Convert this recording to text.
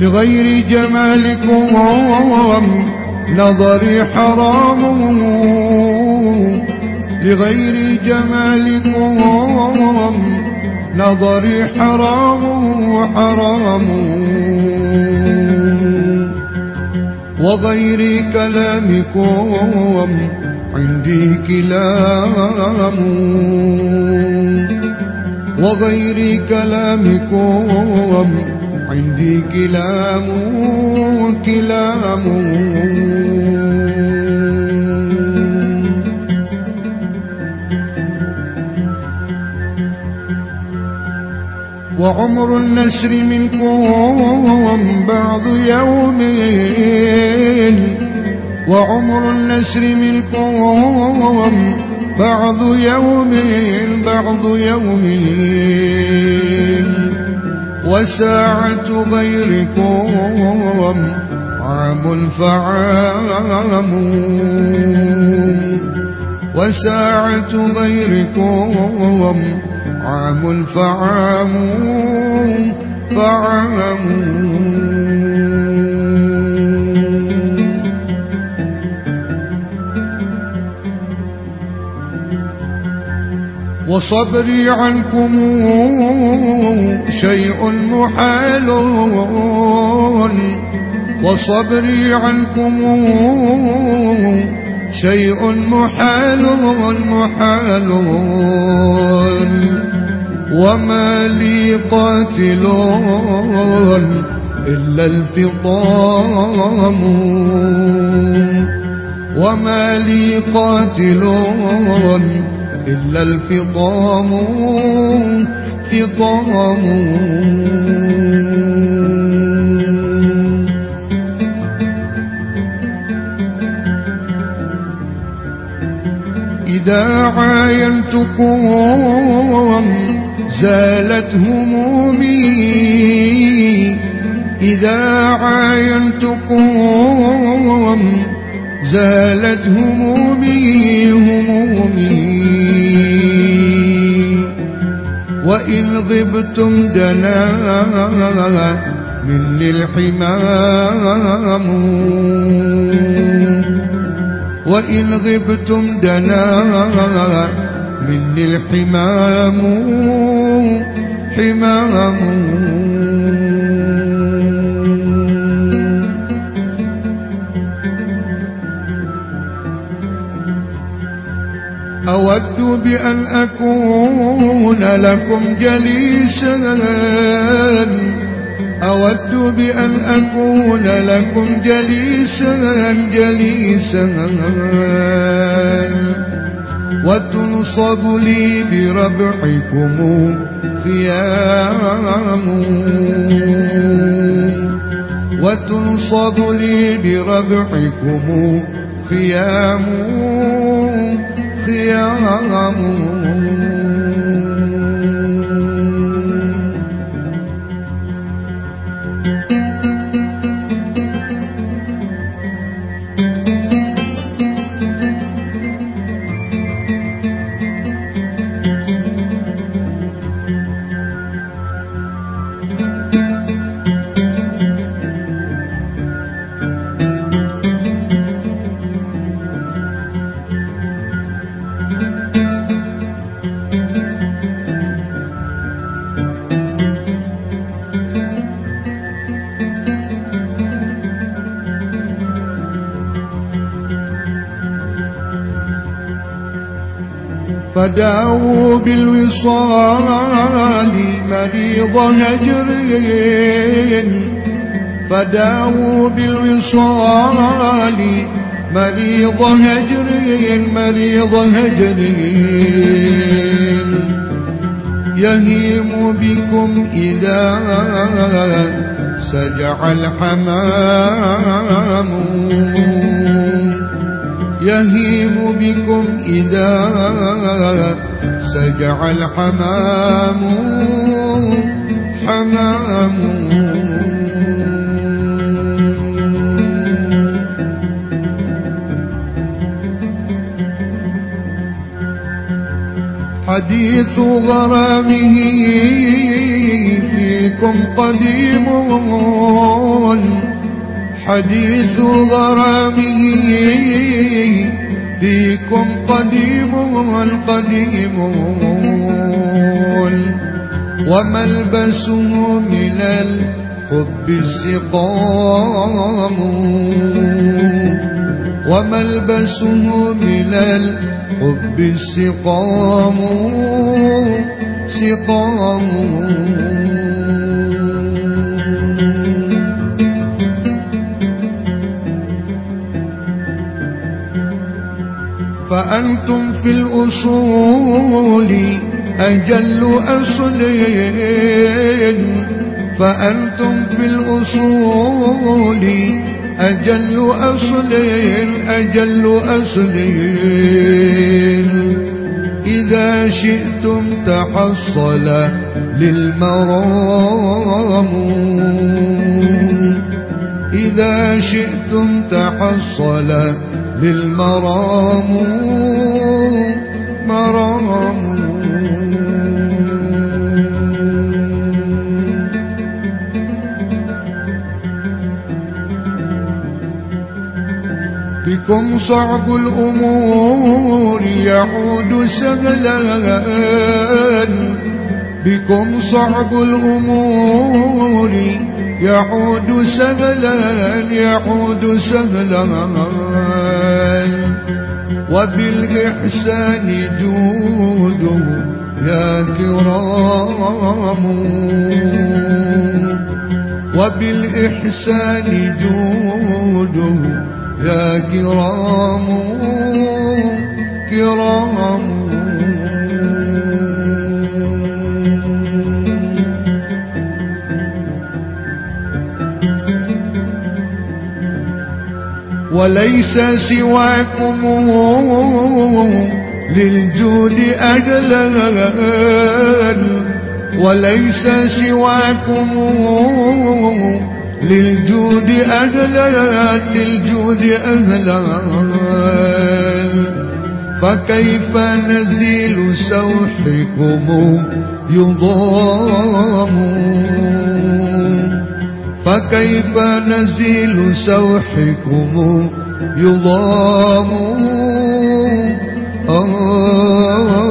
لغير جمالكم نظري حرام. لغير جمالكم نظري حرام حرام. وغير كلامكم عندي كلام. وغير كلامكم عندي كلام كلام. وعمر النسر منكم بعض يومين وعمر النسر منكم بعض يومين بعض يومين وساعة غيركم عام فعام وساعة غيركم عام فعام فعام. وصبري عنكم شيء محال. وصبري عنكم شيء محال محال. وما لي قاتل إلا الفطام. وما لي قاتل إلا الفطام فطام. إذا عاينتكم زالت همومي إذا عاينتكم زالت همومي همومي وإن غبتم دنا مني الحمام. وإن غبتم دنا مني الحمام. حمام. أود بأن أكون لكم جليسا. أود بأن أكون لكم جليسا جليسا. وتنصب لي بربعكم خيام وتنصب لي بربعكم خيام خيام فداوا بالوصال مريض هجر فداوا بالوصال مريض هجر مريض هجر يهيم بكم إذا سجع الحمام. يهيم بكم إذا سجع الحمام حمام. حديث غرامه في فيكم قديم. حديث غرامه فيكم قديم قديم وملبسه من الحب السقام. وملبسه من الحب السقام. سقام. فأنتم في الأصول أجل أصل فأنتم في الأصول أجل أصل أجل أصل إذا شئتم تحصل للمرام. إذا شئتم تحصل للمرام مرام. بكم صعب الأمور يعود سهلا. بكم صعب الأمور يعود سهلا يعود سهلا. وبالإحسان جوده يا كرام. وبالإحسان جوده يا كرام. كرام. وليس سواكم للجود أجلا. وليس سواكم للجود أهلا للجود أهلا. فكيف نزيل سوحكم يضام؟ فكيف نزيل سوحكم يضام آه.